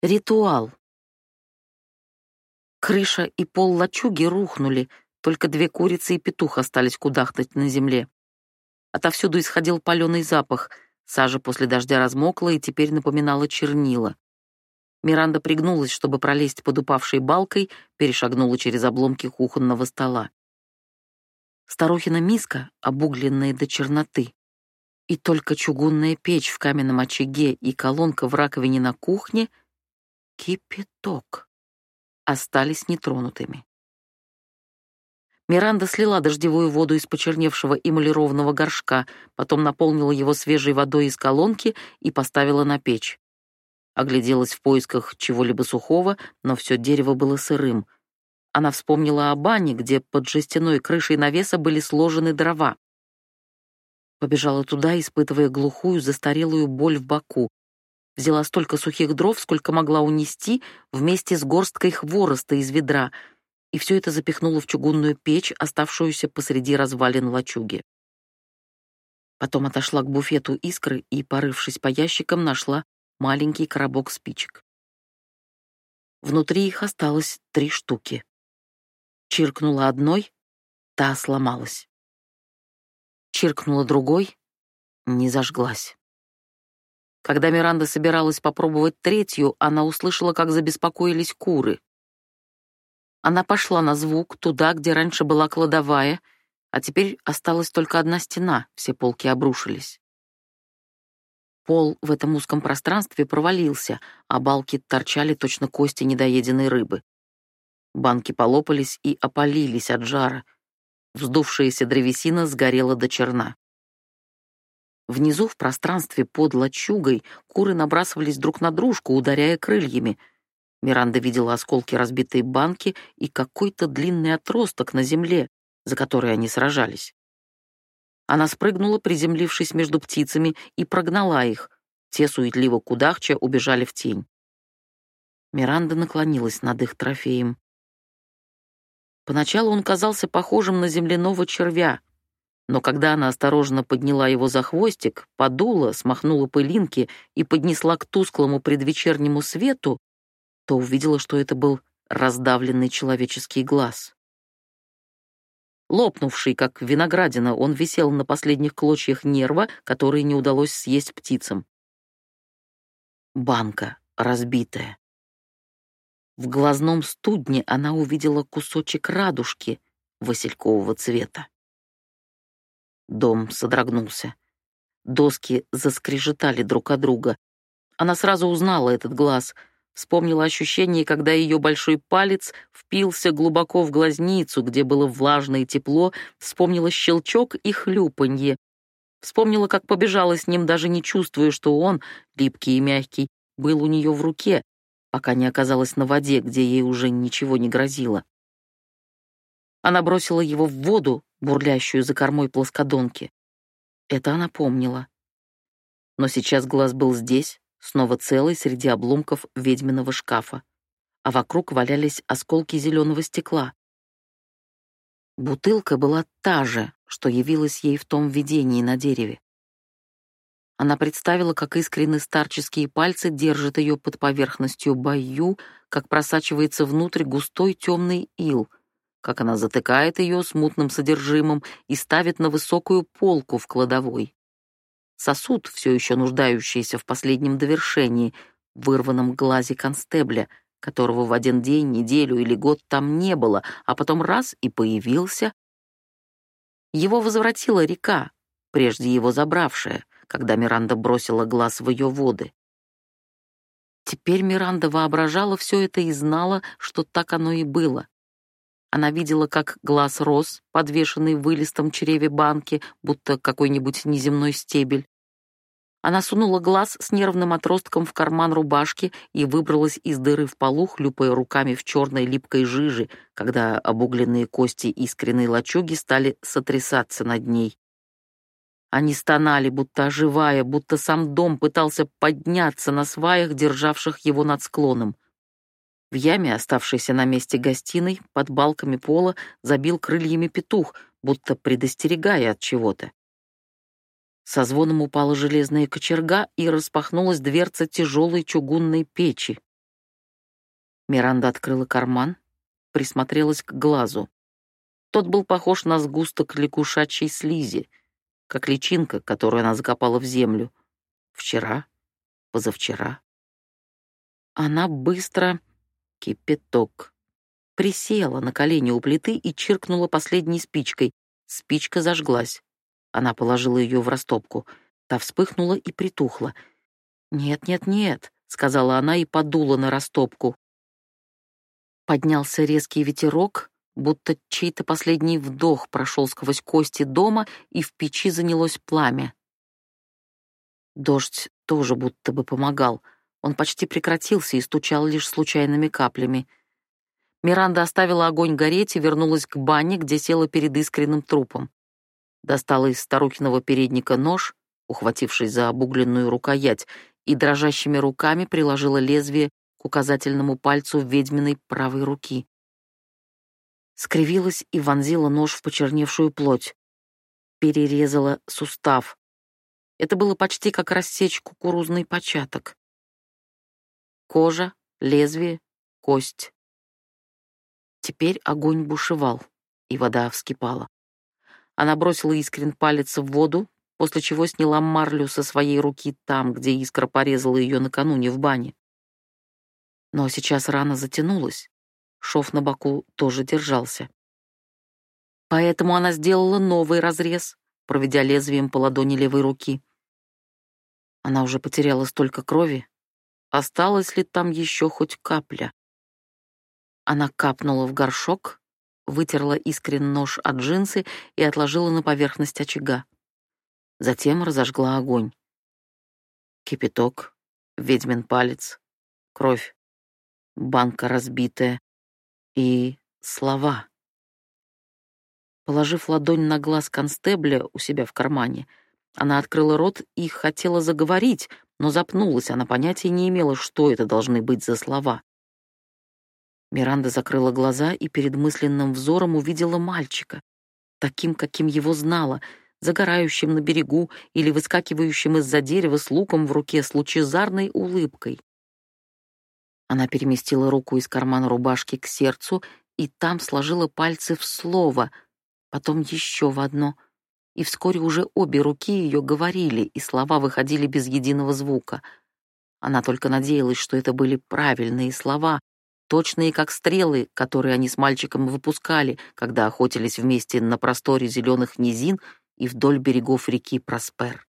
Ритуал. Крыша и пол лачуги рухнули, только две курицы и петух остались кудахтать на земле. Отовсюду исходил паленый запах, сажа после дождя размокла и теперь напоминала чернила. Миранда пригнулась, чтобы пролезть под упавшей балкой, перешагнула через обломки кухонного стола. Старухина миска, обугленная до черноты, и только чугунная печь в каменном очаге и колонка в раковине на кухне — кипяток остались нетронутыми. Миранда слила дождевую воду из почерневшего эмалированного горшка, потом наполнила его свежей водой из колонки и поставила на печь. Огляделась в поисках чего-либо сухого, но все дерево было сырым. Она вспомнила о бане, где под жестяной крышей навеса были сложены дрова. Побежала туда, испытывая глухую, застарелую боль в боку взяла столько сухих дров, сколько могла унести, вместе с горсткой хвороста из ведра, и все это запихнула в чугунную печь, оставшуюся посреди развалин лачуги. Потом отошла к буфету искры и, порывшись по ящикам, нашла маленький коробок спичек. Внутри их осталось три штуки. Чиркнула одной, та сломалась. Чиркнула другой, не зажглась. Когда Миранда собиралась попробовать третью, она услышала, как забеспокоились куры. Она пошла на звук туда, где раньше была кладовая, а теперь осталась только одна стена, все полки обрушились. Пол в этом узком пространстве провалился, а балки торчали точно кости недоеденной рыбы. Банки полопались и опалились от жара. Вздувшаяся древесина сгорела до черна. Внизу, в пространстве под лачугой, куры набрасывались друг на дружку, ударяя крыльями. Миранда видела осколки разбитой банки и какой-то длинный отросток на земле, за который они сражались. Она спрыгнула, приземлившись между птицами, и прогнала их. Те, суетливо кудахча, убежали в тень. Миранда наклонилась над их трофеем. Поначалу он казался похожим на земляного червя — но когда она осторожно подняла его за хвостик, подула, смахнула пылинки и поднесла к тусклому предвечернему свету, то увидела, что это был раздавленный человеческий глаз. Лопнувший, как виноградина, он висел на последних клочьях нерва, которые не удалось съесть птицам. Банка разбитая. В глазном студне она увидела кусочек радужки василькового цвета. Дом содрогнулся. Доски заскрежетали друг от друга. Она сразу узнала этот глаз, вспомнила ощущение, когда ее большой палец впился глубоко в глазницу, где было влажно и тепло, вспомнила щелчок и хлюпанье. Вспомнила, как побежала с ним, даже не чувствуя, что он, липкий и мягкий, был у нее в руке, пока не оказалась на воде, где ей уже ничего не грозило. Она бросила его в воду, бурлящую за кормой плоскодонки. Это она помнила. Но сейчас глаз был здесь, снова целый среди обломков ведьминого шкафа, а вокруг валялись осколки зеленого стекла. Бутылка была та же, что явилась ей в том видении на дереве. Она представила, как искренне старческие пальцы держат ее под поверхностью бою, как просачивается внутрь густой темный ил — как она затыкает ее смутным содержимым и ставит на высокую полку в кладовой. Сосуд, все еще нуждающийся в последнем довершении, вырванном глазе констебля, которого в один день, неделю или год там не было, а потом раз и появился. Его возвратила река, прежде его забравшая, когда Миранда бросила глаз в ее воды. Теперь Миранда воображала все это и знала, что так оно и было. Она видела, как глаз рос, подвешенный в вылистом чреве банки, будто какой-нибудь неземной стебель. Она сунула глаз с нервным отростком в карман рубашки и выбралась из дыры в полу, хлюпая руками в черной липкой жиже, когда обугленные кости искренней лачуги стали сотрясаться над ней. Они стонали, будто оживая, будто сам дом пытался подняться на сваях, державших его над склоном. В яме, оставшейся на месте гостиной, под балками пола забил крыльями петух, будто предостерегая от чего-то. Со звоном упала железная кочерга, и распахнулась дверца тяжелой чугунной печи. Миранда открыла карман, присмотрелась к глазу. Тот был похож на сгусток лягушачьей слизи, как личинка, которую она закопала в землю. Вчера, позавчера. Она быстро... Кипяток. Присела на колени у плиты и чиркнула последней спичкой. Спичка зажглась. Она положила ее в растопку. Та вспыхнула и притухла. «Нет, нет, нет», — сказала она и подула на растопку. Поднялся резкий ветерок, будто чей-то последний вдох прошел сквозь кости дома, и в печи занялось пламя. Дождь тоже будто бы помогал. Он почти прекратился и стучал лишь случайными каплями. Миранда оставила огонь гореть и вернулась к бане, где села перед искренним трупом. Достала из старухиного передника нож, ухватившись за обугленную рукоять, и дрожащими руками приложила лезвие к указательному пальцу ведьминой правой руки. Скривилась и вонзила нож в почерневшую плоть. Перерезала сустав. Это было почти как рассечь кукурузный початок. Кожа, лезвие, кость. Теперь огонь бушевал, и вода вскипала. Она бросила искрен палец в воду, после чего сняла марлю со своей руки там, где искра порезала ее накануне в бане. Но сейчас рана затянулась, шов на боку тоже держался. Поэтому она сделала новый разрез, проведя лезвием по ладони левой руки. Она уже потеряла столько крови. Осталась ли там еще хоть капля? Она капнула в горшок, вытерла искрен нож от джинсы и отложила на поверхность очага. Затем разожгла огонь. Кипяток, ведьмин палец, кровь, банка разбитая и слова. Положив ладонь на глаз констебля у себя в кармане, она открыла рот и хотела заговорить, но запнулась, она понятия не имела, что это должны быть за слова. Миранда закрыла глаза и перед мысленным взором увидела мальчика, таким, каким его знала, загорающим на берегу или выскакивающим из-за дерева с луком в руке с лучезарной улыбкой. Она переместила руку из кармана рубашки к сердцу и там сложила пальцы в слово, потом еще в одно, и вскоре уже обе руки ее говорили, и слова выходили без единого звука. Она только надеялась, что это были правильные слова, точные как стрелы, которые они с мальчиком выпускали, когда охотились вместе на просторе зеленых низин и вдоль берегов реки Проспер.